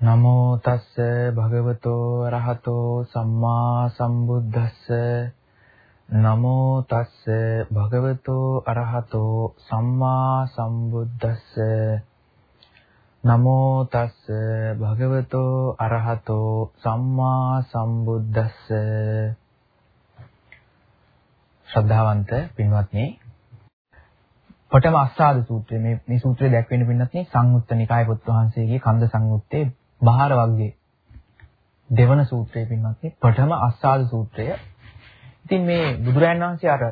නමෝ තස්ස භගවතෝ රහතෝ සම්මා සම්බුද්දස්ස. නමෝ තස්ස භගවතෝ අරහතෝ සම්මා සම්බුද්දස්ස. නමෝ තස්ස භගවතෝ අරහතෝ සම්මා සම්බුද්දස්ස. ශ්‍රද්ධාවන්ත පින්වත්නි පඨම අස්සාද සූත්‍රය මේ මේ සූත්‍රය දැක්වෙන පින්වත්නි සංයුත්ත නිකාය පුත් වහන්සේගේ කන්ද සංයුත්තේ බහාර වර්ගයේ දෙවන සූත්‍රය පින්වත්නි පඨම අස්සාද සූත්‍රය. ඉතින් මේ බුදුරයන් වහන්සේ අර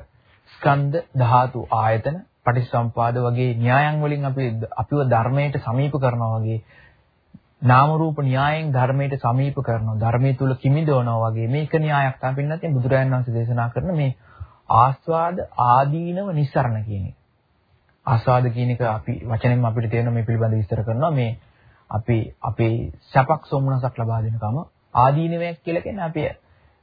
ස්කන්ධ ධාතු ආයතන පටිච්චසම්පාද වගේ න්‍යායන් වලින් අපි අපිව ධර්මයට සමීප කරනවා වගේ නාම රූප න්‍යායෙන් ධර්මයට සමීප කරනවා ධර්මයේ තුල කිමිදවනවා වගේ මේක න්‍යායක් තමයි පින්නත් බුදුරයන් වහන්සේ දේශනා කරන මේ ආස්වාද ආදීනව නිස්සරණ කියන එක. ආස්වාද කියන එක අපි වචනෙන් අපිට තේරෙන මේ පිළිබඳව විස්තර කරනවා මේ අපි අපේ සැපක් සොම්නසක් ලබා දෙනකම ආදීනවයක් කියලා කියන්නේ අපි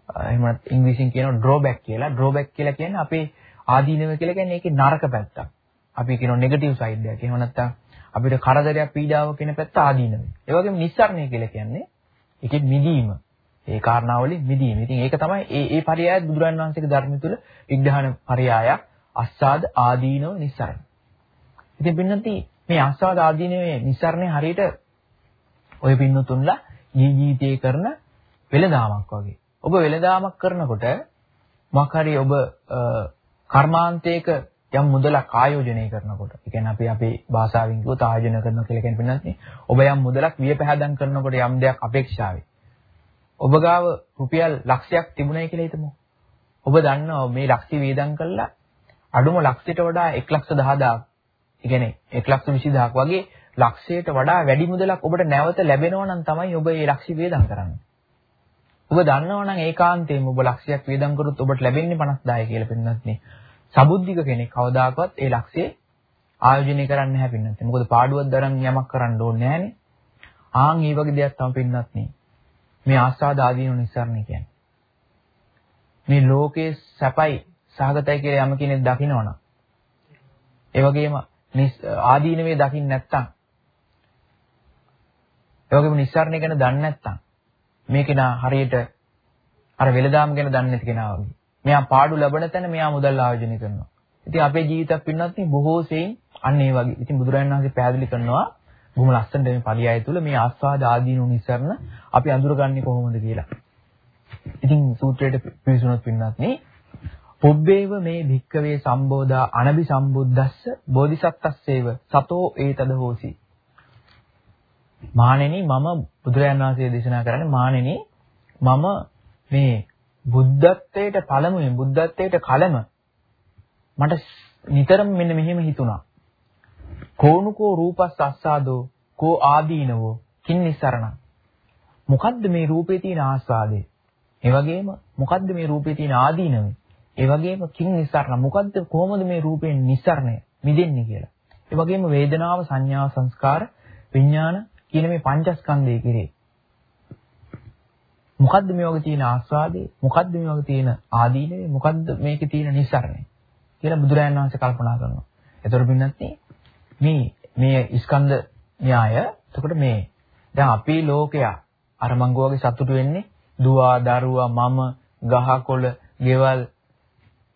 එහෙම ඉංග්‍රීසියෙන් කියනවා ඩ්‍රෝබැක් කියලා. ඩ්‍රෝබැක් කියලා කියන්නේ අපේ ආදීනව කියලා කියන්නේ ඒකේ නරක පැත්තක්. අපි කියනවා නෙගටිව් සයිඩ් එකක්. එහෙම නැත්නම් අපිට කරදරයක් පීඩාවක් කියන පැත්ත ආදීනව. ඒ වගේම නිස්සාරණය කියලා කියන්නේ ඒකේ මිදීම. ඒ කාරණාවලින් මිදීම. ඉතින් ඒක තමයි ඒ ඒ පරයය බුදුරන් වහන්සේගේ ධර්මය තුල විග්‍රහණ පරයයක් අස්සාද ආදීනව නිස්සාරණ. ඉතින් පින්නන්ති මේ අස්සාද ආදීනවේ නිස්සාරණේ හරියට ඔය පින්නතුන්ලා ජීවිතේ කරන වෙලදාමක් වගේ. ඔබ වෙලදාමක් කරනකොට මොකක් හරි ඔබ කර්මාන්තයක යම් මුදලක් ආයෝජනය කරනකොට, ඒ කියන්නේ අපි අපේ භාෂාවෙන් කිව්වොත් ආයෝජනය කරනවා කියලා කියන පින්නත්නේ. ඔබ යම් මුදලක් වියපැහැදම් කරනකොට යම් දෙයක් අපේක්ෂාවේ. ඔබ ගාව රුපියල් ලක්ෂයක් තිබුණයි කියලා හිතමු. ඔබ දන්නවා මේ ලක්ෂය වේදම් කළා අඩුම ලක්ෂයට වඩා 110000ක්. ඒ කියන්නේ 120000ක් වගේ ලක්ෂයට වඩා වැඩි මුදලක් ඔබට නැවත ලැබෙනවා නම් තමයි ඔබ මේ ලක්ෂ්‍ය වේදම් කරන්නේ. ඔබ දන්නවා නම් ඒකාන්තයෙන්ම ඔබ ලක්ෂයක් වේදම් කරොත් ඔබට ලැබෙන්නේ 50000 කියලා පින්නත් නේ. සබුද්ධික කෙනෙක් කවදාකවත් ඒ ලක්ෂයේ ආයෝජනය කරන්න නැහැ පින්නත්. මොකද පාඩුවක් දරන් යමක් කරන්න ඕනේ නැහනේ. ආන් මේ වගේ දෙයක් තමයි පින්නත් නේ. මේ ආස්වාද ආදීන නිස්සාරණ කියන්නේ. මේ ලෝකේ සැපයි සහගතයි කියලා යම කෙනෙක් දකිනවනම් ඒ වගේම ආදීනවේ දකින්න නැත්තම් ඒ වගේම නිස්සාරණය ගැන දන්නේ නැත්නම් මේ කෙනා හරියට අර වෙලදාම් ගැන දන්නේ නැති කෙනා වගේ. මෙයා පාඩු ලැබෙන තැන මෙයා මුදල් ආයෝජනය කරනවා. ඉතින් අපේ ජීවිතයක් පින්නත් බොහෝ සෙයින් අන්න ඒ වගේ. ඉතින් බුදුරජාණන් වහන්සේ පැහැදිලි කරනවා බොහොම ලස්සනට මේ පරියාය තුල මේ ආස්වාද ආදීනු නිස්සරණ අපි අඳුරගන්නේ කොහොමද කියලා. ඉතින් සූත්‍රයට පිවිසුනොත් පින්නත් නේ පුබ්බේව මේ භික්කවේ සම්බෝධා අනබි සම්බුද්දස්ස බෝධිසත්ත්ස්සේව සතෝ ඒතද හෝසි මාණෙනි මම බුදුරයන් වහන්සේ දේශනා කරන්නේ මාණෙනි මම මේ බුද්ධත්වයට පළමුවෙන් බුද්ධත්වයට කලම මට නිතරම මෙන්න මෙහෙම හිතුණා. කෝනුකෝ රූපස් අස්සාදෝ කෝ ආදීනවෝ කින්නිසරණ. මොකද්ද මේ රූපේ තියෙන ආස්වාදේ? ඒ වගේම මොකද්ද මේ රූපේ තියෙන ආදීනව? ඒ වගේම කින්නිසරණ මොකද්ද කොහොමද මේ රූපයෙන් නිස්සරණය මිදෙන්නේ කියලා. ඒ වගේම වේදනාව සංඥා සංස්කාර විඥාන කියන මේ පංචස්කන්ධය කෙරේ. මොකද්ද මේ වගේ තියෙන ආස්වාදේ? මොකද්ද මේ වගේ තියෙන ආදීනේ? මොකද්ද මේකේ තියෙන නිස්සරණය? කියලා බුදුරජාණන් වහන්සේ කල්පනා කරනවා. එතකොට පින්නත් මේ මේ ස්කන්ධ න්‍යාය එතකොට මේ දැන් අපේ ලෝකයා අර මංගුවගේ සතුටු වෙන්නේ දුව දරුවා මම ගහකොළ ගෙවල්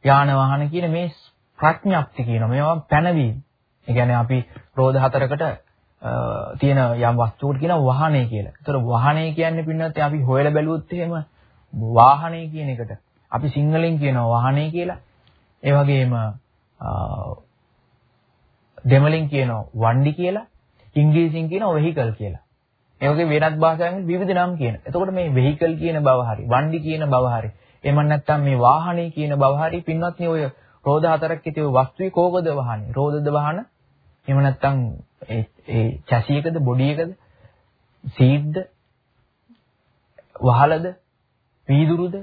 යාන වාහන කියන මේ ප්‍රඥප්ති කියන මේවා පැනවීම. ඒ කියන්නේ අපි රෝධ හතරකට තියෙන යම් වස්තුවකට කියනවා වාහනේ කියලා. ඒතර වාහනේ කියන්නේ පින්නත් අපි හොයලා බැලුවොත් එහෙම වාහනේ කියන එකට අපි සිංහලෙන් කියනවා වාහනේ කියලා. ඒ වගේම දෙමළෙන් කියනවා වණ්ඩි කියලා. ඉංග්‍රීසියෙන් කියනවා වෙහිකල් කියලා. ඒ වගේ වෙනත් භාෂාවෙන් විවිධ නම් කියන. එතකොට මේ වෙහිකල් කියන බව හරි, වණ්ඩි කියන බව හරි. එහෙම නැත්නම් මේ වාහනේ කියන බව හරි පින්වත්නි ඔය රෝද හතරක් ඉතිව වස්තුවේ කෝකද වාහනේ? රෝදද වාහන? එහෙම නැත්නම් ඒ ඒ චැසි එකද බොඩි එකද සීඩ්ද වහලද වීදුරුද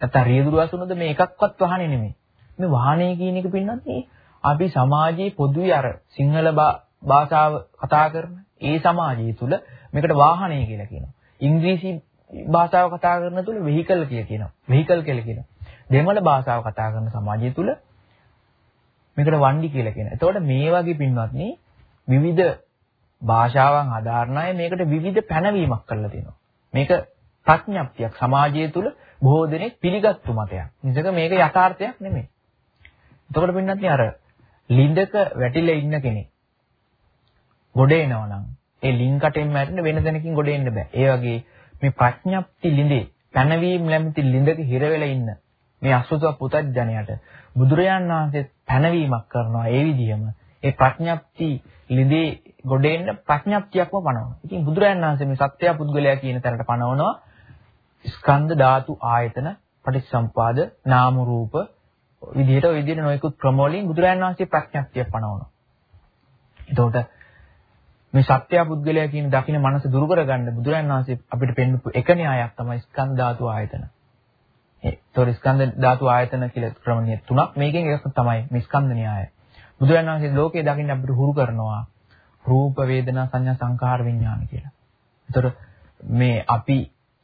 නැත්නම් රියදුරු අසුනද මේ එකක්වත් වහන්නේ නෙමෙයි. මේ වාහනේ කියන එක පින්නත් අපි සමාජයේ පොදුයි අර සිංහල භාෂාව කතා කරන ඒ සමාජය තුල මේකට වාහනේ කියලා කියනවා. ඉංග්‍රීසි භාෂාව කතා කරන තුල වෙහිකල් කියලා කියනවා. වෙහිකල් කියලා කියනවා. දෙමළ භාෂාව කතා කරන සමාජය තුල මේකට වණ්ඩි කියලා කියනවා. එතකොට මේ වගේ පින්වත්නි විවිධ භාෂාවන් හදාarn අය මේකට විවිධ පැනවීමක් කරලා තියෙනවා. මේක ප්‍රඥප්තියක් සමාජය තුළ බොහෝ දෙනෙක් පිළිගත්තු මතයක්. මිසක මේක යථාර්ථයක් නෙමෙයි. එතකොට පින්නත් අර ලිඳක වැටිලා ඉන්න කෙනෙක් ගොඩ එනවා නම් ඒ ලින්කටෙන් මැරෙන්න වෙන දෙනකින් ගොඩ එන්න බෑ. ඒ වගේ මේ ප්‍රඥප්ති ලිඳේ පැනවීම නැමැති ලිඳක හිර වෙලා ඉන්න මේ අසුතව පුතඥයට බුදුරජාන් වහන්සේ පැනවීමක් කරනවා ඒ විදිහම ඒ ප්‍රඥප්ති ලිඳේ ගොඩ එන්න ප්‍රඥප්තියක්ම පනවනවා. ඉතින් බුදුරජාන් වහන්සේ මේ සත්‍ය පුද්ගලයා කියන තැනට පනවනවා ස්කන්ධ ධාතු ආයතන පටිච්චසම්පාද නාම රූප විදිහට ওই විදිහට නොයෙකුත් ක්‍රම වලින් බුදුරජාන් වහන්සේ ප්‍රඥප්තිය පනවනවා. එතකොට මේ සත්‍ය පුද්ගලයා කියන දකින්න මනස දුරු කරගන්න බුදුරජාන් වහන්සේ අපිට පෙන්වපු එක න්‍යායක් තමයි ස්කන්ධ ධාතු ආයතන. ඒතොර ස්කන්ධ ධාතු ආයතන කියලා ක්‍රමණිය තුනක් මේකෙන් එකක් තමයි මේ ස්කන්ධ න්‍යාය. බුදුරජාණන් වහන්සේ ලෝකේ දකින්න අපිට හුරු කරනවා රූප වේදනා සංඥා සංකාර විඥාන කියලා. ඒතොර මේ අපි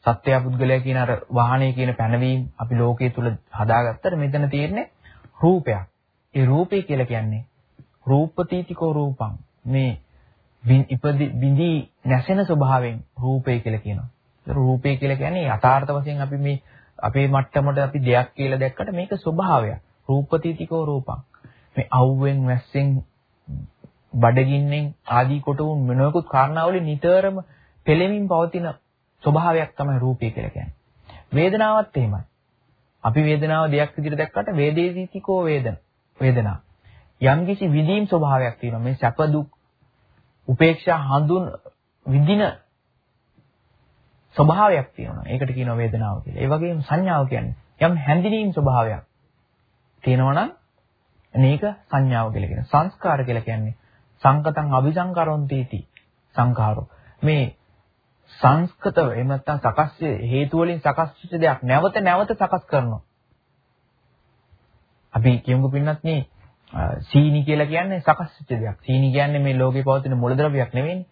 සත්‍ය පුද්ගලයා කියන අර වාහනේ කියන පැනවීම අපි ලෝකයේ තුල හදාගත්තට මෙතන තියෙන්නේ රූපයක්. ඒ රූපේ කියලා කියන්නේ රූපතීතිකෝ රූපං. මේ ඉපදි බිඳි නැසෙන ස්වභාවයෙන් රූපේ කියලා කියනවා. රූපේ කියලා කියන්නේ යථාර්ථ වශයෙන් අපි මේ අපේ මට්ටමට අපි දෙයක් කියලා දැක්කට මේක ස්වභාවයක්. රූපතීතිකෝ රූපං. මේ අවුවෙන් වැස්සෙන් බඩගින්නෙන් ආදී කොටුන් මොනවාකුත් කාරණාවලින් නිතරම පෙළෙමින් පවතින ස්වභාවයක් තමයි රූපය කියලා කියන්නේ. වේදනාවත් එහෙමයි. අපි වේදනාව දෙයක් විදිහට දැක්කට වේදේතිකෝ වේදන වේදනා. යම්කිසි විදීම් ස්වභාවයක් තියෙනවා. මේ සැප දුක් උපේක්ෂා හඳුන් විඳින ස්වභාවයක් තියෙනවා. ඒකට කියනවා වේදනාව කියලා. ඒ වගේම සංඥාව කියන්නේ යම් හැඳිනීම් ස්වභාවයක් තියෙනවා නම් මේක සංඥාව කියලා කියනවා. සංස්කාර කියලා කියන්නේ සංකතං අபிසංකරොන්තිටි සංඛාරෝ. මේ සංස්කතව එහෙම නැත්නම් සකස් හේතු වලින් සකස් වෙච්ච දෙයක් නැවත නැවත සකස් කරනවා. අපි කියමු පින්නත් මේ සීනි කියලා කියන්නේ සකස් වෙච්ච දෙයක්. සීනි කියන්නේ මේ ලෝකේ පවතින මූලද්‍රව්‍යයක් නෙවෙයිනේ.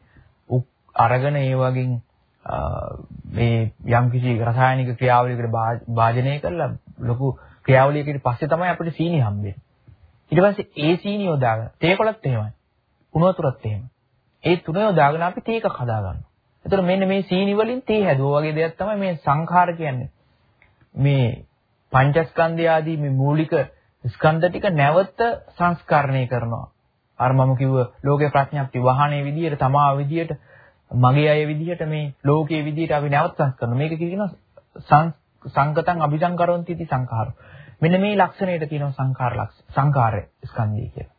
අරගෙන ඒ වගේ මේ යම්කිසි රසායනික ක්‍රියාවලියකට භාජනය කරලා ලොකු ක්‍රියාවලියකට පස්සේ තමයි අපිට සීනි හම්බෙන්නේ. ඊට පස්සේ ඒ සීනි යොදාගෙන තේකොළත් එහෙමයි. කුණු වතුරත් එහෙම. ඒ තුන යොදාගෙන අපි තේ එකක් හදා ගන්නවා. එතකොට මෙන්න මේ සීනි වලින් තේ හැදුවා වගේ දෙයක් තමයි මේ සංඛාර කියන්නේ. මේ පංචස්කන්ධය ආදී මේ මූලික ස්කන්ධ ටික නැවත සංස්කරණය කරනවා. අර මම කිව්ව ලෝකේ ප්‍රඥප්ති වහණේ විදියට තමා විදියට මගේ අය විදියට මේ ලෝකයේ විදියට අපි නැවත සංස්කරන මේක කියනවා සංගතං අபிසංකරොන්ති इति සංඛාරෝ මෙන්න මේ ලක්ෂණයට කියනවා සංඛාර ලක්ෂ සංඛාරය ස්කන්ධය කියලා.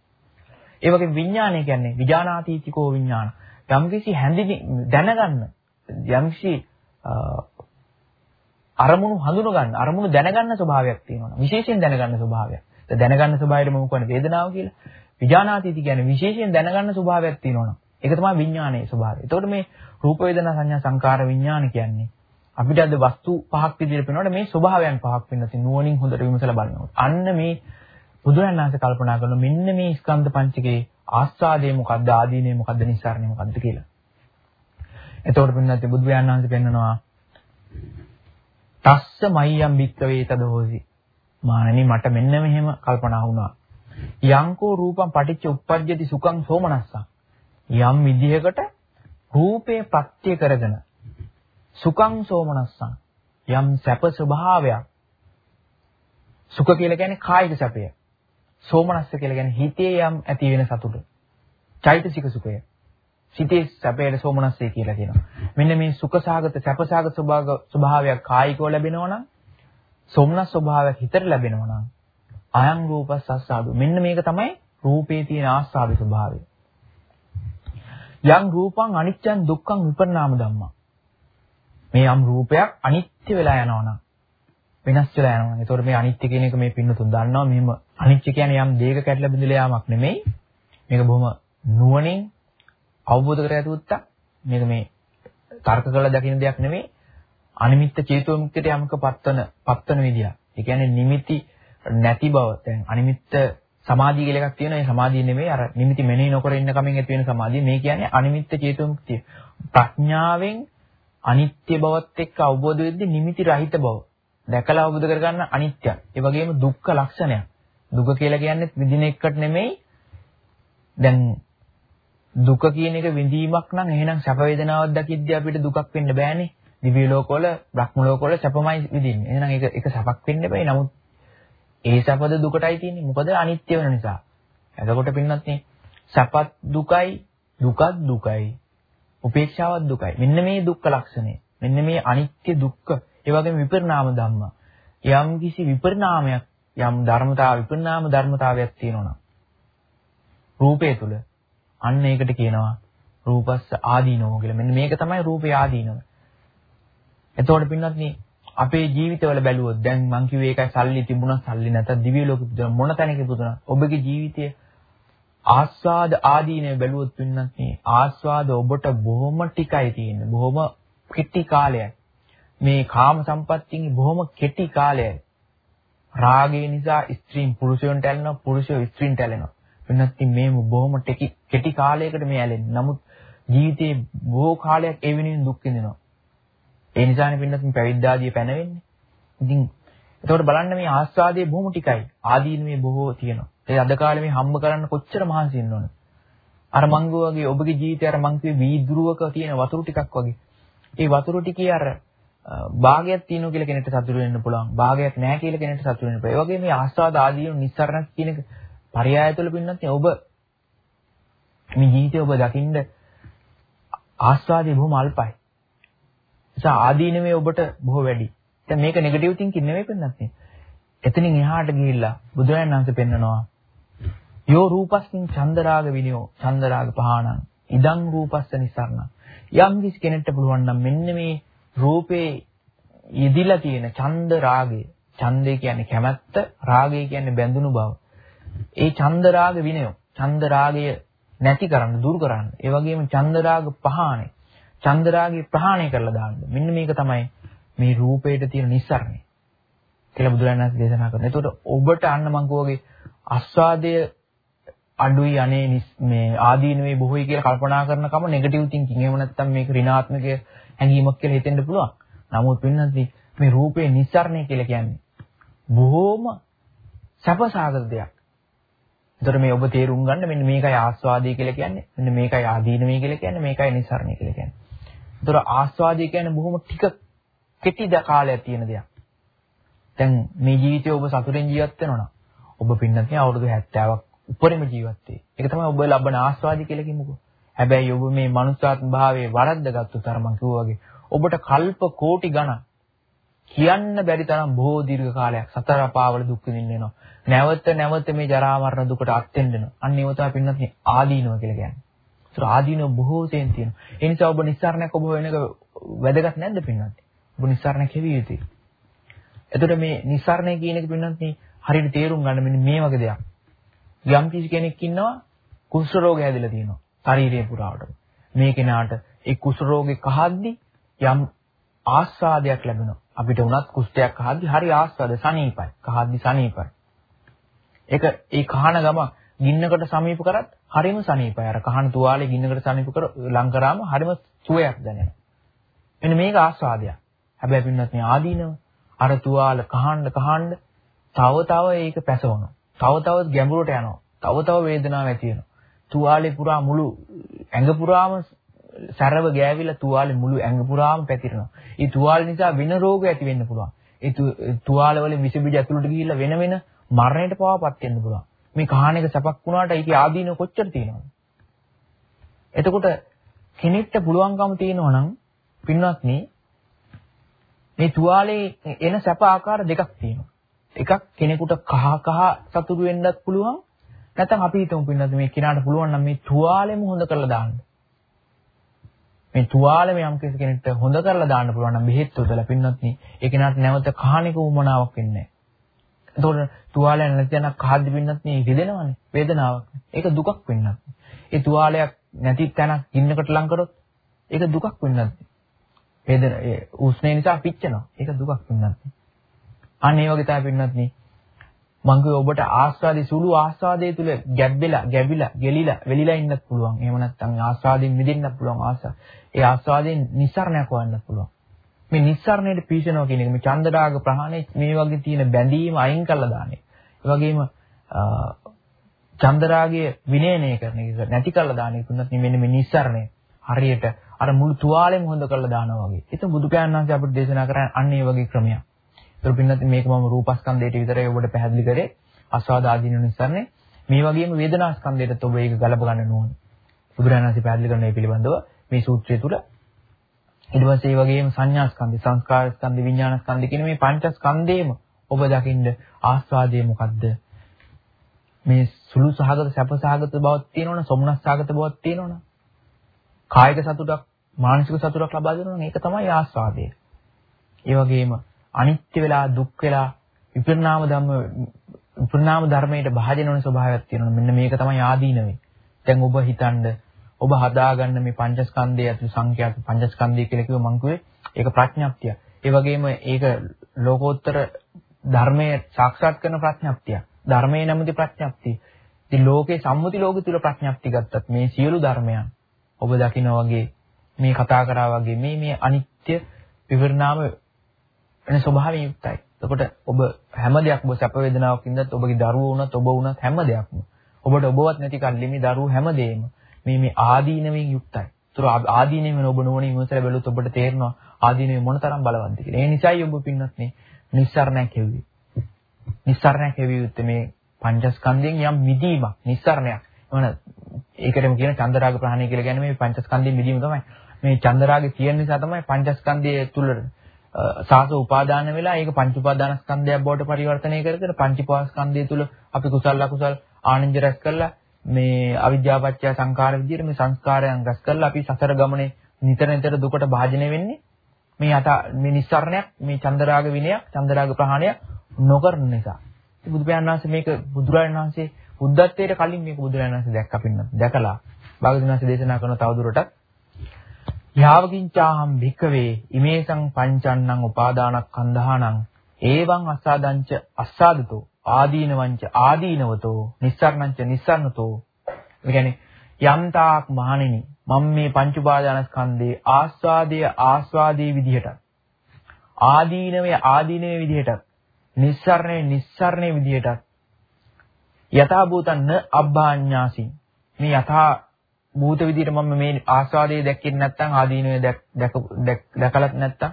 ඒ වගේ විඥානය කියන්නේ විඥානාතීතිකෝ විඥාන. යම්කිසි හැඳිනි දැනගන්න යම්කිසි අරමුණු හඳුන ගන්න අරමුණු දැනගන්න ස්වභාවයක් තියෙනවා. විශේෂයෙන් දැනගන්න ස්වභාවයක්. දැනගන්න ස්වභාවයට මම කියන්නේ වේදනාව කියලා. විඥානාතීති කියන්නේ විශේෂයෙන් දැනගන්න ස්වභාවයක් තියෙනවා. ඒක තමයි විඥානයේ ස්වභාවය. එතකොට මේ රූප වේදනා සංඥා සංකාර විඥාන කියන්නේ අපිට අද වස්තු පහක් විදිහට පේනකොට මේ ස්වභාවයන් පහක් වෙනසි නුවණින් හොඳට විමසලා බලනකොට. අන්න මේ බුදුරජාණන් වහන්සේ කල්පනා කරන මෙන්න මේ ස්කන්ධ පංචකේ ආස්වාදයේ මොකද්ද ආදීනේ මොකද්ද නිස්සාරණේ මොකද්ද කියලා. එතකොට පින්නත් බුදුරජාණන් වහන්සේ පෙන්නනවා තස්ස මයියම් වික්කවේ තදෝසි. මානනි මට මෙන්න මෙහෙම කල්පනා වුණා. යංකෝ රූපම් පටිච්ච උප්පජ්ජති සුඛං සෝමනස්සං යම් විදිහකට රූපේ ප්‍රත්‍ය කරගෙන සුඛං සෝමනස්සං. යම් සැප ස්වභාවයක්. සුඛ කියලා කියන්නේ කායික සැපය. සෝමනස්ස කියලා කියන්නේ හිතේ යම් ඇති වෙන සතුට. චෛතසික සුඛය. සිතේ සැපයට සෝමනස්සය කියලා කියනවා. මෙන්න මේ සුඛසහගත සැපසහගත ස්වභාවයක් කායිකව ලැබෙනවා නම් සෝමනස් ස්වභාවයක් හිතට ලැබෙනවා නම් අයං රූපස් අස්සාදු. මෙන්න මේක තමයි රූපේ තියෙන ආස්වාද ස්වභාවය. යම් රූපං අනිත්‍යං දුක්ඛං විපරිණාම ධම්මා. මේ යම් රූපයක් අනිත්‍ය වෙලා යනවනම් වෙනස් වෙලා යනවා. ඒතකොට මේ අනිත්‍ය කියන එක මේ පින්නතුන් දන්නවා. මෙහෙම අනිත්‍ය කියන්නේ යම් දෙයක කැඩලා බිඳලා යාමක් නෙමෙයි. මේක බොහොම නුවණින් අවබෝධ කරගත්තොත් මේක මේ තර්ක කරලා දකින්න දෙයක් නෙමෙයි. අනිමිත්ත චේතෝ මුක්තියට යමක පත්වන පත්වන විදිය. ඒ කියන්නේ නිමිති නැති බව. දැන් අනිමිත්ත සමාධිය කියලා එකක් තියෙනවා. ඒ සමාධිය නෙමෙයි අර නිමිති මෙනෙහි නොකර ඉන්න කමෙන් ඇති වෙන සමාධිය. මේ කියන්නේ අනිමිත්ත චේතෝමුක්තිය. ප්‍රඥාවෙන් අනිත්‍ය බවත් එක්ක අවබෝධ වෙද්දී නිමිති රහිත බව. දැකලා අවබෝධ කරගන්න අනිත්‍ය. ඒ වගේම දුක්ඛ ලක්ෂණයක්. දුක කියලා කියන්නේ විඳින එකට නෙමෙයි. දැන් දුක කියන එක විඳීමක් නම් එහෙනම් සැප වේදනාවක් දකිද්දී අපිට දුකක් වෙන්න බෑනේ. දිව්‍ය ලෝකවල, බ්‍රහ්ම ලෝකවල සැපමයි විඳින්නේ. එහෙනම් ඒක ඒක සැපක් වෙන්න බෑ. නමුත් ඒ සැපද දුකටයි තියෙන්නේ. මොකද අනිත්‍ය වෙන නිසා. එතකොට පින්නත් නේ සැපත් දුකයි, දුකත් දුකයි, උපේක්ෂාවත් දුකයි. මෙන්න මේ දුක්ඛ ලක්ෂණය. මෙන්න මේ අනිත්‍ය දුක්ඛ, ඒ වගේම විපරිණාම ධම්ම. යම් කිසි විපරිණාමයක්, යම් ධර්මතාව විපරිණාම ධර්මතාවයක් තියෙනවා රූපය තුල අන්න ඒකට කියනවා රූපස්ස ආදීනෝ කියලා. මෙන්න මේක තමයි රූපේ ආදීනව. එතකොට පින්නත් නේ අපේ ජීවිතවල බැලුවොත් දැන් මං කිව්වේ ඒකයි සල්ලි තිබුණා සල්ලි නැත්නම් දිව්‍ය ලෝකෙ පුදුන මොන තැනක පුදුනා ඔබගේ ජීවිතයේ ආස්වාද ආදීනේ බැලුවොත් පින්නත් නේ ආස්වාද ඔබට බොහොම ටිකයි තියෙන්නේ බොහොම කෙටි කාලයයි මේ කාම සම්පත්තියේ බොහොම කෙටි කාලයයි රාගය නිසා ස්ත්‍රීන් පුරුෂයන්ට ඇලෙනවා පුරුෂයෝ ස්ත්‍රීන්ට ඇලෙනවා වෙනත් මේ බොහොම කෙටි කාලයකට මේ ඇලෙන්නේ නමුත් ජීවිතේ බොහෝ කාලයක් ඒ වෙනුවෙන් දුක් විඳිනවා ඒ නිසානේ පින්නත් පැවිද්දාදී පැනවෙන්නේ. ඉතින් එතකොට බලන්න මේ ආස්වාදයේ බොහොම ටිකයි. ආදීනමේ බොහෝ තියෙනවා. ඒ අද කාලේ මේ හම්බ කරන්න කොච්චර මහන්සි වෙන්න ඕනද? අර මංගු වගේ ඔබගේ ජීවිතය අර මං කිව්වේ වීදුරුවක තියෙන වතුර ටිකක් වගේ. ඒ වතුර ටිකේ අර භාගයක් තියෙනවා කියලා කෙනෙක්ට සතුටු වෙන්න පුළුවන්. භාගයක් නැහැ කියලා කෙනෙක්ට සතුටු වෙන්න පුළුවන්. ඒ වගේ මේ ආස්වාද ආදීන නිස්සාරණක් කියන එක පරයය තුළ පින්නත් ඔබ මේ ජීවිතය ඔබ දකින්න ආස්වාදයේ බොහොම අල්පයි. නිසා ආදීනමේ ඔබට බොහෝ වැඩි. දැන් මේක නෙගටිව් තින්කින් නෙවෙයි පෙන්නත් නේ. එතනින් එහාට ගිහිල්ලා බුදුරජාණන් වහන්සේ පෙන්නනවා යෝ රූපස්මින් චන්දරාග විනියෝ චන්දරාග පහාණං ඉදං රූපස්ස නිසරණ යම් කිසි කෙනෙක්ට පුළුවන් නම් මෙන්න මේ රූපේ යෙදිලා තියෙන චන්ද රාගය ඡන්දේ කියන්නේ කැමැත්ත රාගය කියන්නේ බැඳුණු බව ඒ චන්ද රාග විනය චන්ද රාගය නැති කරන්න දුරු කරන්න ඒ වගේම චන්ද රාග පහාණය චන්දරාගය ප්‍රහාණය කරලා දාන්න. මෙන්න මේක තමයි මේ රූපේට තියෙන නිස්සරණය. කියලා බුදුරජාණන් වහන්සේ දේශනා කරනවා. එතකොට ඔබට අන්න මං කෝගේ ආස්වාදය අඩුයි අනේ මේ ආදීනවේ බොහෝයි කියලා කල්පනා කරන කම නෙගටිව් තින්කින්. එහෙම නැත්නම් මේක ඍණාත්මක හැඟීමක් කියලා හිතෙන්න පුළුවන්. නමුත් වෙනත් මේ රූපේ නිස්සරණය කියලා කියන්නේ බොහෝම සැපසාගත දෙයක්. එතකොට මේ ඔබ තේරුම් ගන්න මෙන්න මේකයි ආස්වාදය කියලා කියන්නේ. මෙන්න මේකයි ආදීනවේ කියලා කියන්නේ. මේකයි නිස්සරණය කියලා කියන්නේ. ඒතර ආස්වාදය කියන්නේ බොහොම ටික කෙටි කාලයක් තියෙන දෙයක්. දැන් මේ ජීවිතේ ඔබ සතුටෙන් ජීවත් වෙනවා නම් ඔබ පින්නත් අවුරුදු 70ක් උපරිම ජීවත් වෙයි. ඒක තමයි ඔබ ලබන ආස්වාදය කියලා කිමුකෝ. හැබැයි ඔබ මේ මනුස්සාත්ම භාවයේ වරද්දගත්තු තර මං කිව්වා වගේ ඔබට කල්ප කෝටි ගණන් කියන්න බැරි තරම් බොහෝ දීර්ඝ කාලයක් සතර පාවල දුක් විඳින්න වෙනවා. නැවත නැවත මේ ජරා මරණ දුකට අත්ෙන් දෙනවා. අන්න ඒව තමයි පින්නත් ආදීනව කියලා කියන්නේ. ඒතර ආදීනව බොහෝ සෙන් තියෙනවා. ඒ නිසා ඔබ නිස්සාරණයක් ඔබ වෙන එක වැදගත් නැද්ද පින්නත්? ඔබ නිස්සාරණයක් හැවිය යුතුයි. එතකොට මේ නිස්සාරණය කියන එක පින්නත් හරියට තේරුම් ගන්න මෙන්න මේ වගේ දෙයක්. යම් කිසි කෙනෙක් ඉන්නවා කුෂ්ඨ රෝගය හැදිලා තියෙනවා. ශරීරය පුරාවට. මේ කෙනාට ඒ කුෂ්ඨ රෝගේ කහද්දි යම් ආස්වාදයක් ලැබෙනවා. අපිට උනත් කුෂ්ඨයක් කහද්දි හරි ආස්වාද සනීපයි. කහද්දි සනීපයි. ඒක ඒ කහන ගම ගින්නකට සමීප කරත් හරිම සනීපයි. අර කහන තුවාලේ ගින්නකට සමීප කර ලං කරාම හරිම සුවයක් දැනෙනවා. මෙන්න මේක ආස්වාදයක්. හැබැයි පින්නත් මේ ආදීනව අර තුවාල කහන්න කහන්න තව තව ඒක පැසවනවා. තව තව ගැඹුරට යනවා. තව තව වේදනාවක් ඇති වෙනවා. තුවාලේ පුරා මුළු ඇඟ පුරාම සැරව ගෑවිලා තුවාලේ මුළු ඇඟ පුරාම පැතිරෙනවා. ඒ තුවාල නිසා වෙන රෝග ඇති වෙන්න පුළුවන්. ඒ තුවාල වලින් විස බීජ ඇතුළට ගිහිල්ලා වෙන වෙන මරණයට පවාපත් වෙන්න පුළුවන්. මේ කහාන එක සැපක් වුණාට ඒකේ ආදීන කොච්චර තියෙනවද? එතකොට කෙනෙක්ට පුළුවන්කම තියෙනවා නම් පින්වත්නි මේ තුවාලේ එන සැප ආකාර දෙකක් තියෙනවා. එකක් කෙනෙකුට කහ කහ සතුටු වෙන්නත් පුළුවන්. නැත්නම් අපි හිතමු පින්වත්නි මේ කෙනාට පුළුවන් නම් මේ තුවාලෙම හොඳ කරලා දාන්න. මේ තුවාලෙම යම් කෙනෙක්ට හොඳ කරලා දාන්න පුළුවන් නම් බෙහෙත් උදලා පින්වත්නි ඒ කෙනාට නැවත කහණේක උමනාවක් වෙන්නේ නැහැ. එතකොට තුවාලයක් නැති තැනක් කහද්දි පින්නත් මේ රිදෙනවනේ වේදනාවක්. ඒක දුකක් වෙන්නත්. ඒ තුවාලයක් නැති තැනක් ඉන්නකට ලං කරොත් ඒක දුකක් වෙන්නත්. වේදන ඒ උස්නේ නිසා පිච්චෙනවා. ඒක දුකක් වෙන්නත්. අන්න ඒ වගේ තමයි පින්නත් නේ. මං කිව්ව ඔබට ආස්වාදේ සුළු ආස්වාදයේ තුල ගැබ්බෙලා, ගැවිලා, ගෙලිලා, වෙලිලා ඉන්නත් පුළුවන්. එහෙම නැත්නම් ආස්වාදයෙන් මිදෙන්නත් පුළුවන් ආස්වාද. ඒ ආස්වාදයෙන් නිස්සරණයක් වන්නත් පුළුවන්. මේ නිස්සරණයට පීසනවා කියන එක මේ චන්දරාග ප්‍රහාණය මේ වගේ තියෙන බැඳීම අයින් කරලා දාන්නේ. ඒ වගේම චන්දරාගය විනයනය කරන එක නැති කළා දාන එක තුනත් මෙන්න මේ නිස්සරණය. හරියට අර මුළු තුවාලෙම හොඳ කරලා දානවා වගේ. ඒක බුදු පියාණන් වහන්සේ අපිට දේශනා කරන්නේ අන්න ඒ වගේ ක්‍රමයක්. ඒක පින්නත් මේක මම රූපස්කන්ධයට විතරයි ඔබට පැහැදිලි කරේ. අස්වාද ආදීන නිස්සරණය. මේ වගේම වේදනාස්කන්ධයටත් ඔබ ඒක ගලප ගන්න ඕන. බුදුරජාණන් වහන්සේ පැහැදිලි කරන මේ පිළිබඳව මේ සූත්‍රය තුල ඊට පස්සේ ඒ වගේම සංඥාස්කන්ධ, සංස්කාරස්කන්ධ, විඥානස්කන්ධ කියන මේ පංචස්කන්ධේම ඔබ දකින්න ආස්වාදයේ මොකද්ද? මේ සුළු සහගත සැප සහගත බවක් තියෙනවනේ, සොම්නස් සහගත බවක් තියෙනවනේ. කායික සතුටක්, මානසික සතුටක් ලබා දෙනවනේ ඒක තමයි ආස්වාදය. ඒ වගේම අනිත්‍ය වෙලා දුක් වෙලා විපරිණාම ධම්ම විපරිණාම ධර්මයට භාජන වෙන ස්වභාවයක් තියෙනවා. මෙන්න මේක තමයි ආදීනවේ. දැන් ඔබ හිතනද ඔබ හදාගන්න මේ පංචස්කන්ධය ඇතුළු සංඛ්‍යාත පංචස්කන්ධය කියලා කිව්ව මං කිව්වේ ඒක ප්‍රඥාප්තිය. ඒ වගේම ඒක ලෝකෝත්තර ධර්මයේ සාක්ෂාත් කරන ප්‍රඥාප්තිය. ධර්මයේ නැමැති ප්‍රඥාප්තිය. ඉතින් ලෝකේ සම්මුති ලෝකෙ තුල ප්‍රඥාප්ති ගත්තත් මේ සියලු ධර්මයන් ඔබ දකිනා වගේ මේ කතා කරා වගේ මේ මේ අනිත්‍ය විවරණාම වෙන ස්වභාවයෙන් යුක්තයි. එතකොට ඔබ හැම දෙයක්ම සැප වේදනාවක් ඉඳත් ඔබගේ දරුවෝ වුණත් ඔබ වුණත් හැම දෙයක්ම ඔබට ඔබවත් නැති කල්ලි මේ දරුවෝ හැමදේම මේ මේ ආදීනවෙන් යුක්තයි. ඒතර ආදීනවෙන් ඔබ නොවන ඉමසල බැලුවොත් ඔබට තේරෙනවා ආදීනවෙ මොනතරම් බලවත්ද කියලා. ඒ නිසායි ඔබ පින්නත් මේ නිස්සරණයක් හෙව්වේ. නිස්සරණයක් හෙවිය යුත්තේ මේ පංචස්කන්ධයෙන් යම් මිදීමක් නිස්සරණයක්. එවන ඒකටම කියන චන්දරාග ප්‍රහාණය කියලා කියන්නේ මේ පංචස්කන්ධයෙන් මිදීම තමයි. මේ චන්දරාගේ තියෙන නිසා තමයි පංචස්කන්ධයේ තුල සාස උපාදාන වෙලා ඒක පංච උපාදානස්කන්ධයක් බවට පරිවර්තනය කර කර පංච උපාස්කන්ධය තුල අපි කුසල අකුසල ආනන්ද රැස් කරලා මේ අවිද්‍යාවච්චය සංකාර විදිහට මේ සංස්කාරයන් රැස් කරලා අපි සසර ගමනේ නිතර නිතර දුකට භාජනය වෙන්නේ මේ යත මේ නිස්සරණයක් මේ චන්දරාග විනයක් චන්දරාග ප්‍රහාණයක් නොකරන නිසා. බුදු පියාණන් වහන්සේ මේක බුදුරජාණන් වහන්සේ බුද්ධත්වයට කලින් මේක බුදුරජාණන් වහන්සේ දැක්ක පින්න දැකලා භාගතුන් වහන්සේ දේශනා කරන තවදුරටත් යාවකින්චාහම් භික්කවේ ඉමේසං පංචන්නං උපාදානක්ඛන්ධානං ඒවං අස්සාදංච අස්සාදතෝ ආදීනවංච ආදීනවතෝ නිස්සාරණංච නිස්සාරණතෝ. ඒ කියන්නේ යම්තාක් මහණෙනි මම මේ පංච උපාදානස්කන්ධේ ආස්වාදයේ ආස්වාදයේ විදිහට ආදීනවේ ආදීනවේ විදිහට නිස්සාරණේ නිස්සාරණේ විදිහට යථා භූතන්න අබ්බාඤ්ඤාසි. මේ යථා භූත විදිහට මම මේ ආස්වාදයේ දැක්කේ නැත්නම් ආදීනවේ දැකලත් නැත්නම්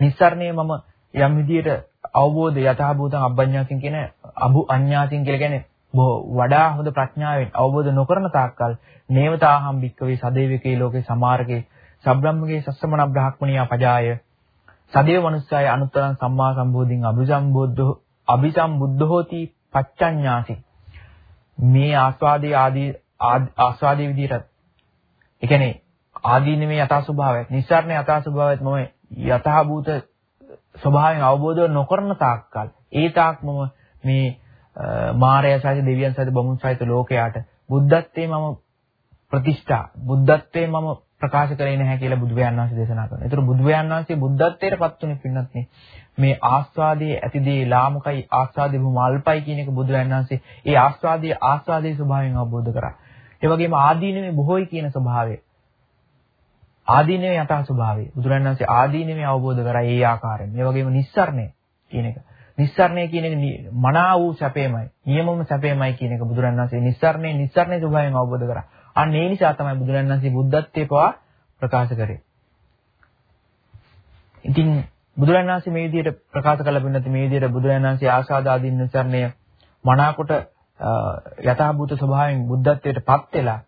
නිස්සාරණේ මම යම් විදිහට අවබෝධ යථාභූතං අබ්බඤ්ඤාතින් කියන අභු අඤ්ඤාතින් කියලා කියන්නේ වඩා හොඳ ප්‍රඥාවෙන් අවබෝධ නොකරන තාක්කල් නේවතාහම් භික්කවේ සදේවිකේ ලෝකේ සමාර්ගේ සබ්‍රාහ්මගේ සස්සමන බ්‍රහ්මණියා පජාය. සදේව මනුස්සය අනුත්තරං සම්මා සම්බෝධින් අභිසම්බුද්ධෝ අභිසම්බුද්ධෝති පච්චඤ්ඤාසි මේ ආස්වාදයේ ආදී ආස්වාදයේ විදිහට ඒ කියන්නේ ආදීනමේ යථා ස්වභාවයත් නිස්සාරණ යථා ස්වභාවයත් මම යථාභූත ස්වභාවයෙන් අවබෝධ නොකරන තාක්කල් ඒ තාක් මම මේ මායя සහිත දෙවියන් සහිත බමුණු සහිත ලෝකයාට බුද්ධත්වයේ මම ප්‍රතිෂ්ඨා බුද්ධත්වයේ මම ප්‍රකාශ කරේ නැහැ කියලා බුදුබයන් වහන්සේ දේශනා කරනවා. ඒතර බුදුබයන් වහන්සේ බුද්ධත්වයට පත්ුනේ පින්නත් මේ ආස්වාදයේ ඇතිදේ ලාමකයි ආස්වාදයේ බොහොම අල්පයි කියන එක බුදුරජාණන් වහන්සේ ඒ ආස්වාදයේ ආස්වාදයේ ස්වභාවයෙන් අවබෝධ කරා. ඒ වගේම ආදීනමේ බොහෝයි කියන ස්වභාවය ආදීනවේ යථා ස්වභාවය. බුදුරජාණන් වහන්සේ ආදීනවේ අවබෝධ කරා ඒ ආකාරයෙන්. මේ වගේම නිස්සරණය කියන එක. නිස්සරණය කියන එක මනා වූ සැපේමයි. නියමම සැපේමයි කියන එක බුදුරජාණන් වහන්සේ නිස්සරණේ නිස්සරණේ ස්වභාවයෙන් අවබෝධ කරා. අන්න ඒ නිසා තමයි බුදුරජාණන් වහන්සේ බුද්ධත්වයේ පවා ප්‍රකාශ කරේ. ඉතින් බුදුරජාණන් වහන්සේ මේ විදිහට ප්‍රකාශ කළ බින්නත් මේ විදිහට බුදුරජාණන් වහන්සේ ආශාද ආදීන් නිස්සරණය මනාකොට යථාභූත ස්වභාවයෙන් බුද්ධත්වයට පත් වෙලා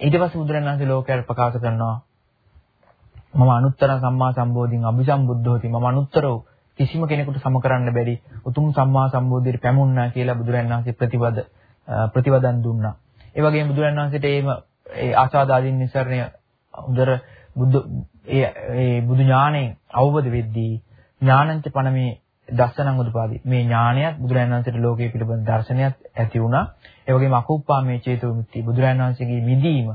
ඊට පස්සේ බුදුරජාණන් වහන්සේ ලෝකයට ප්‍රකාශ කරනවා මම අනුත්තර සම්මා සම්බෝධින් අභිසම්බුද්ධෝති මම අනුත්තර කිසිම කෙනෙකුට සම කරන්න බැරි උතුම් සම්මා සම්බෝධියට පැමුණා කියලා බුදුරජාණන් වහන්සේ ප්‍රතිවද ප්‍රතිවදන් දුන්නා. ඒ වගේම බුදුරජාණන් වහන්සේට ඒම ඒ ආසාදාදීන් නිසරණය උදර බුදු ඒ ඒ බුදු ඥාණයෙන් අවබෝධ වෙද්දී ඥානංච පණමේ දස්සනං උදපාදි මේ ඥානයත් බුදුරජාණන් වහන්සේට ලෝකයේ පිළිබඳ දර්ශනයක් ඇති වුණා. ඒ වගේම අකුප්පාමේ චේතු විමුක්තිය බුදුරජාණන් වහන්සේගේ මිදීම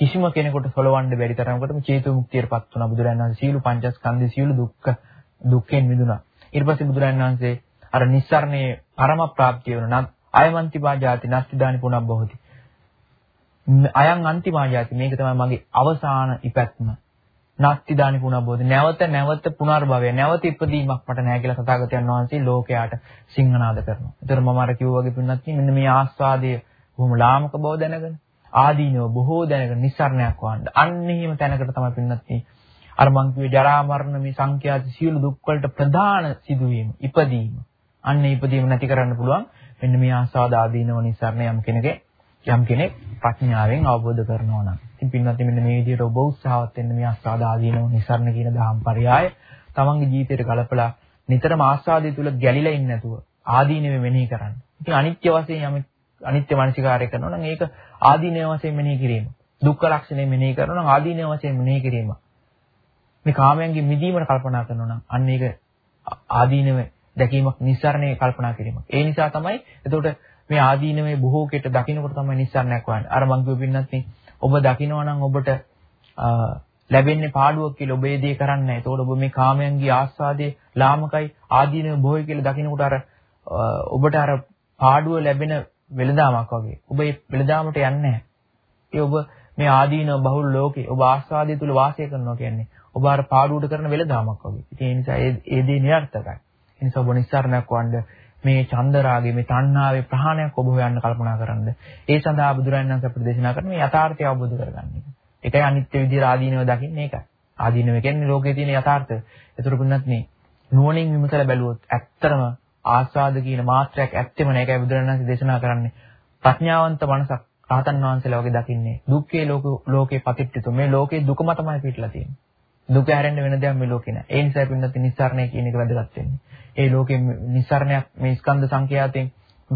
කිසිම කෙනෙකුට සොලවන්න බැරි තරමකටම චේතු විමුක්තියටපත් වුණා. බුදුරජාණන් වහන්සේ සීල පංචස්කන්ධ සීල දුක්ඛ දුක්ඛෙන් මිදුණා. ඊට පස්සේ බුදුරජාණන් වහන්සේ අර නිස්සරණයේ පරම ප්‍රාප්තිය වෙන අයමන්තිපා ජාති නස්තිදානි පුනබ්බහෝති. අයං අන්තිමා ජාති මේක තමයි මගේ අවසාන ඉපැත්ම. නාස්ති දානි පුනබෝධ නැවත නැවත පුනර්භවය නැවත ඉපදීමක් මට නැහැ කියලා තථාගතයන් වහන්සේ ලෝකයාට සිංහනාද කරනවා. ඒතර මම අර කිව්වා වගේ පින්නත් මෙන්න මේ ආස්වාදයේ බොහොම ලාමක බව දැනගෙන ආදීනව බොහෝ දැනගෙන නිස්සරණයක් වහන්න. අන්න එහෙම තැනකට තමයි පින්නත් අර මං කිව්වේ ජරා මරණ මේ සංඛ්‍යාත සියලු දුක් වලට ප්‍රධාන සිදුවීම ඉපදීම. අන්න ඉපදීම නැති කරන්න පුළුවන්. මෙන්න මේ ආසාද ආදීනව නිස්සරණ යම් කෙනෙක්ගේ යම් කෙනෙක් ප්‍රඥාවෙන් අවබෝධ කරනවා නම්. ඉතින් පින්නත් මෙන්න මේ විදිහට ඔබ උත්සාහවත් වෙන්න මේ ආසාද ආදීනව නිස්සරණ කියන දහම් පරයය තමන්ගේ ජීවිතයට ගලපලා නිතරම ආස්වාදයේ තුල ගැලිලා ඉන්නේ නැතුව ආදීනෙව මෙනෙහි කරන්න. ඉතින් අනිත්‍ය වශයෙන් යම් අනිත්‍ය මානසිකාරය කරනවා නම් ඒක ආදීනව වශයෙන් මෙනෙහි කිරීම. දුක්ඛ ලක්ෂණය මෙනෙහි කරනවා නම් ආදීනව වශයෙන් මෙනෙහි කිරීම. මේ කාමයන්ගේ මිදීමන කල්පනා කරනවා නම් අන්න ඒක ආදීනව දැකීමක් නිස්සාරණේ කල්පනා කිරීමක්. ඒ නිසා තමයි එතකොට මේ ආදීනවේ බොහෝ කෙට දකින්නකොට තමයි නිස්සාරණයක් වන්නේ. අර මං කියු පින්නත් ඔබ දකිනවා නම් ඔබට ලැබෙන්නේ පාඩුවක් කියලා ඔබ ඒ දේ කරන්නේ නැහැ. ඒතකොට ඔබ මේ කාමයන්ගේ ආස්වාදයේ ලාමකයි ආදීනව බොහෝයි කියලා දකිනකොට අර ඔබට අර පාඩුව ලැබෙන වෙළඳාමක් වගේ. ඔබ මේ වෙළඳාමට යන්නේ නැහැ. ඒ ඔබ මේ ආදීනව බහුල ලෝකේ ඔබ ආස්වාදයේ තුල වාසය කරනවා කියන්නේ ඔබ අර පාඩුවට කරන වෙළඳාමක් වගේ. ඉතින් ඒ නිසා ඒ ඒ දේ නිර්ර්ථකයි. ඒ නිසා ඔබ නිස්සාරණයක් වන්න මේ චන්දරාගේ මේ තණ්හාවේ ප්‍රහාණයක් ඔබ හොයන්න කල්පනා කරන්න. ඒ සඳහා බුදුරජාණන් වහන්සේ අපිට දේශනා කරන මේ යථාර්ථය අවබෝධ කරගන්න එක. ඒකයි අනිත්‍ය විදිහට ආදීනව දකින්නේ ඒකයි. ආදීනව කියන්නේ ලෝකයේ තියෙන යථාර්ථය. ඒතර පුන්නත් නේ නුවණින් විමසලා බැලුවොත් ඇත්තම ආස්වාද කියන මාත්‍රයක් ඇත්තෙම නෑ. ඒකයි බුදුරජාණන් දේශනා කරන්නේ. ප්‍රඥාවන්ත මනසක් රහතන් වහන්සේලා වගේ දකින්නේ. දුක්ඛේ ලෝක ලෝකේ පතිට්ඨිතු. මේ ලෝකේ දුකම තමයි පිටලා තියෙන්නේ. දුක හැරෙන්න වෙන දෙයක් මේ ලෝකේ නෑ. ඒ නිසා පින්නත් නිස්සාරණය කියන එක වැදගත් වෙන්නේ. ඒ ලෝකේ නිස්සාරණයක් මේ ස්කන්ධ සංඛ්‍යාතෙන්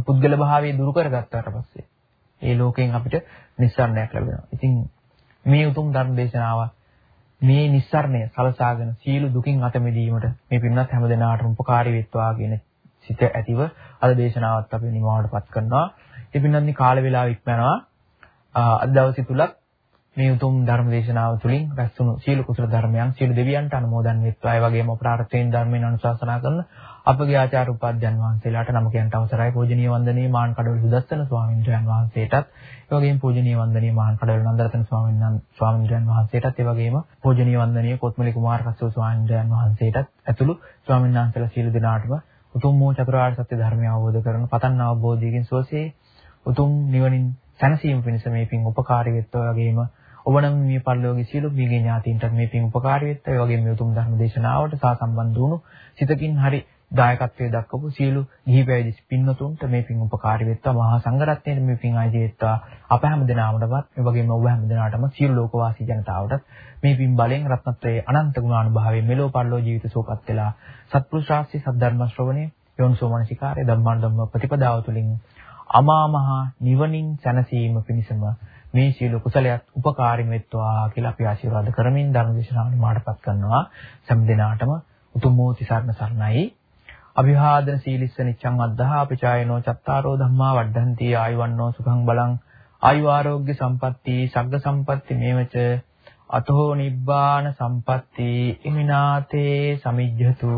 පුද්ගල භාවයේ දුරු කරගත්තාට පස්සේ ඒ ලෝකෙන් අපිට නිස්සාරණයක් ලැබෙනවා. ඉතින් මේ උතුම් ධර්ම දේශනාව මේ නිස්සරණය සලසාගෙන සීල දුකින් අත මිදීමට මේ පින්නත් හැම දිනාටම උපකාරී වෙත්වා කියන සිත ඇතිව අද දේශනාවත් අපි නිමවටපත් කරනවා. ඒ පින්නත් කාල වේලාව ඉක්මනවා. අද දවසේ තුලත් මේ උතුම් ධර්ම දේශනාව තුළින් රැස්වුණු සීල කුසල ධර්මයන් සීල දෙවියන්ට අනුමෝදන් වෙත්වා. ඒ වගේම අපරාර්ථයෙන් ධර්මයෙන් අනුශාසනා කරන අපගේ ආචාර්ය උපාධ්‍යයන් වහන්සේලාට නම කියන්ට අවසරයි. පූජනීය වන්දනීය මාන් කඩවල සුදස්සන ස්වාමීන් වහන්සේටත්, ඒ වගේම පූජනීය වන්දනීය මාන් කඩවල නන්දරතන ස්වාමීන් ස්වාමීන් වහන්සේටත්, ඒ වගේම පූජනීය වන්දනීය කොත්මලි කුමාර කස්සෝ ස්වාමීන් වහන්සේටත් ඇතුළු ස්වාමීන් වහන්සේලා සීල දිනාටම උතුම් වූ චතුරාර්ය සත්‍ය ධර්මය අවබෝධ කරන පතන් අවබෝධයකින් සෝසේ උතුම් නිවනින් සැනසීම පිණිස මේ පින් උපකාරී වෙත්වා වගේම ඔබ නම් මේ පරිලෝකයේ සියලු මියගේ ඥාතීන්ට මේ පින් උපකාරී වෙත්වා. ඒ වගේම මේ උතුම් ධර්ම දේශනාවට සහ සම්බන්ධ වුණු සිතකින් හරි දායකත්වයේ දක්වපු සියලු ගිහි පැවිදි පින්වතුන්ට මේ පින් උපකාරී වෙත්වා. මහා සංඝරත්නයට මේ පින් ආදී වෙත්වා. අප හැම දිනාමඩවත් ඒ වගේම ඔබ හැම දිනාටම සියලු ලෝකවාසී ජනතාවටත් මේ පින් බලෙන් රත්නත්‍රයේ අනන්ත ගුණානුභාවයෙන් මෙලෝ පරලෝ ජීවිත සෝපත් වෙලා සත්පුරුෂ ශාස්ත්‍රී සද්ධර්ම ශ්‍රවණේ යෝනිසෝ මනසිකාරය ධම්මාන ධම්ම ප්‍රතිපදාව තුළින් අමා මහ නිවනින් සැනසීම පිණිසම මේ සියලු කුසලයක් උපකාරී වෙත්වා කියලා අපි ආශිර්වාද කරමින් ධර්ම දේශනාවට මාඩපත් කරනවා. සම් දිනාටම උතුම් වූ තිසරණ සරණයි. අභිවාදන සීලිස්ස නිච්ඡං අද්දහා අපචායනෝ චත්තාරෝ ධම්මා වඩ්ඩಂತಿ ආයුවන්නෝ සුඛං බලං ආයු ආරෝග්‍ය සම්පatti සග්ග සම්පatti මේවච අතෝ නිබ්බාන සම්පatti ඉමිනාතේ සමිජ්ජතු.